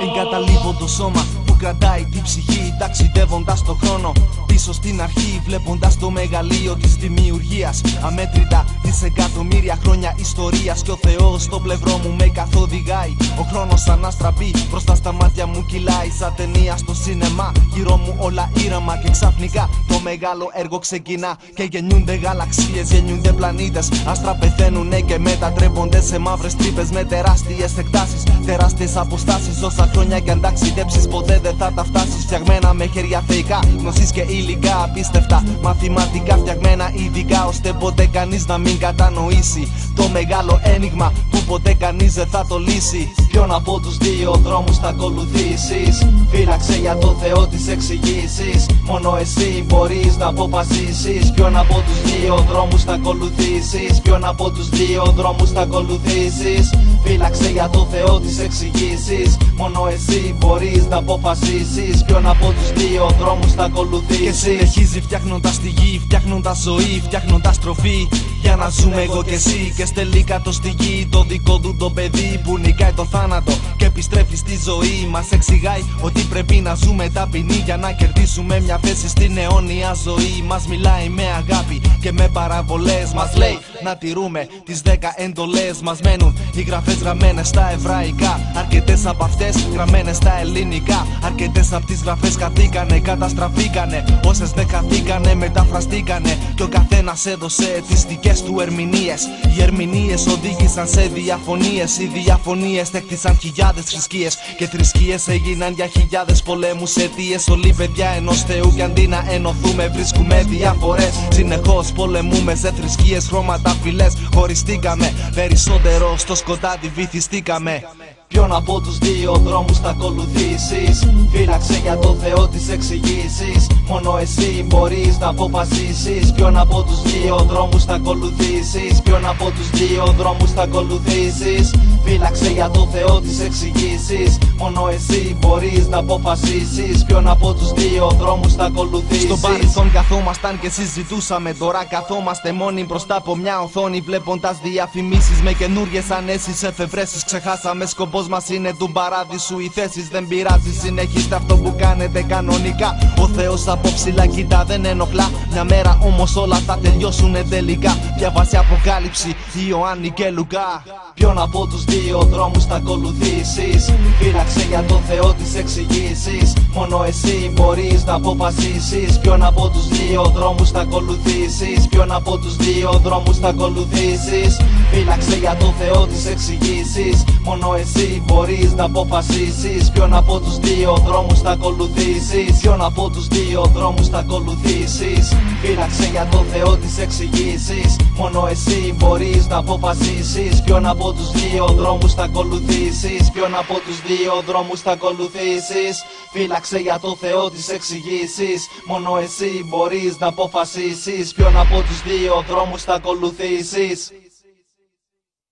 En catalipo tu soma κρατάει την ψυχή Ταξιδεύοντας το χρόνο. Πίσω στην αρχή Βλέποντας το μεγαλείο της δημιουργίας. Αμέτρητα δισεκατομμύρια χρόνια ιστορίας. Και ο Θεός στο πλευρό μου με καθοδηγάει. Ο χρόνος σαν αστραπή μπροστά στα μάτια μου κυλάει. Σαν ταινία στο σίνεμα Γύρω μου όλα ήραμα και ξαφνικά το μεγάλο έργο ξεκινά. Και γεννιούνται γαλαξίες, γεννιούνται πλανήτες. Άστρα πεθαίνουνε και μετατρέπονται σε μαύρες τρύπες. Με τεράστιες εκτάσεις. Τεράστιες αποστάσεις. Όσα χρόνια κι αν ταξιδέψεις, ποτέ δεν θα τα φτάσει. Φτιαγμένα με χέρια θεϊκά, γνωσή και υλικά απίστευτα. Μαθηματικά φτιαγμένα ειδικά, ώστε ποτέ κανείς να μην κατανοήσει το μεγάλο ένιγμα που ποτέ κανείς δεν θα το λύσει. Ποιον από τους δύο δρόμους θα ακολουθήσεις; Φύλαξε για το Θεό τη εξηγήσεις. Μόνο εσύ μπορείς να αποφασίσεις. Ποιον από τους δύο δρόμους θα ακολουθήσεις; Ποιον από τους δύο δρόμους θα ακολουθήσεις; Φύλαξε για το Θεό τη εξηγήσεις. Μόνο εσύ μπορείς να αποφασίσει. Ποιον από τους δύο δρόμους θα ακολουθήσεις. Και συνεχίζει φτιάχνοντας τη γη, φτιάχνοντας ζωή, φτιάχνοντας τροφή. Για να ζούμε εγώ και εσύ. Και στελεί κάτω στη γη το δικό του το παιδί που νικάει το θάνατο και επιστρέφει στη ζωή. Μας εξηγάει ότι πρέπει να ζούμε ταπεινή για να κερδίσουμε μια θέση στην αιώνια ζωή. Μας μιλάει με αγάπη και με παραβολές. Μας λέει να τηρούμε τις δέκα εντολές. Μας μένουν οι γραφές γραμμένες στα εβραϊκά. Αρκετές από αυτές γραμμένες στα ελληνικά. Αρκετές από τις γραφές χαθήκανε, καταστραφήκανε. Όσες δεν χαθήκανε, μεταφραστήκανε. Και ο καθένας έδωσε τις δικές του ερμηνείες. Οι ερμηνείες οδήγησαν σε διαφωνίες. Οι διαφωνίες έκτισαν χιλιάδες θρησκείες. Και θρησκείες έγιναν για χιλιάδες πολέμους. Αιτίες όλοι παιδιά ενός Θεού. Και αντί να ενωθούμε, βρίσκουμε διαφορές. Συνεχώς πολεμούμε σε θρησκείες, χρώματα, φυλές. Χωριστήκαμε περισσότερο στο σκοτάδι, βυθιστήκαμε. Ποιον από τους δύο δρόμους θα ακολουθήσεις; Φύλαξε για το Θεό τις εξηγήσεις. Μόνο εσύ μπορείς να αποφασίσεις. Ποιον από τους δύο δρόμους θα ακολουθήσεις; Ποιον από τους δύο δρόμους θα ακολουθήσεις; Φύλαξε για το Θεό τις εξηγήσεις. Μόνο εσύ μπορείς να αποφασίσεις. Ποιον από τους δύο δρόμους θα ακολουθήσεις; Στο παρελθόν καθόμασταν και συζητούσαμε. Τώρα καθόμαστε μόνοι μπροστά από μια οθόνη. Βλέποντας διαφημίσεις με καινούριες ανέσεις Εφευρέσεις ξεχάσαμε. Σκοπό Πώ μας είναι του παράδεισου οι θέσεις δεν πειράζει. Συνεχίστε αυτό που κάνετε κανονικά. Ο Θεός από ψηλά κοιτά δεν ενοχλά. Μια μέρα όμως όλα θα τελειώσουν τελικά. Διαβάσει αποκάλυψη Ιωάννη και Λουκά. Ποιον από τους δύο δρόμους θα ακολουθήσεις; Φύλαξε για το Θεό τη εξηγήσεις. Μόνο εσύ μπορείς να αποφασίσεις. Ποιον από τους δύο δρόμους θα ακολουθήσεις; Ποιον από τους δύο δρόμους θα ακολουθήσεις; Φύλαξε για το Θεό τη εξηγήσεις. Μόνο εσύ μπορείς να αποφασίσεις. Ποιον από τους δύο δρόμους θα ακολουθήσεις. Ποιον από τους δύο δρόμους θα ακολουθήσεις. Φύλαξε για το Θεό τις εξηγήσεις. Μόνο εσύ μπορείς να αποφασίσεις. Ποιον από τους δύο δρόμους θα ακολουθήσεις. Ποιον από τους δύο δρόμους θα ακολουθήσεις. Φύλαξε για το Θεό τις εξηγήσεις. Μόνο εσύ μπορείς να αποφασίσεις. Ποιον από τους δύο δρόμους θα ακολουθήσεις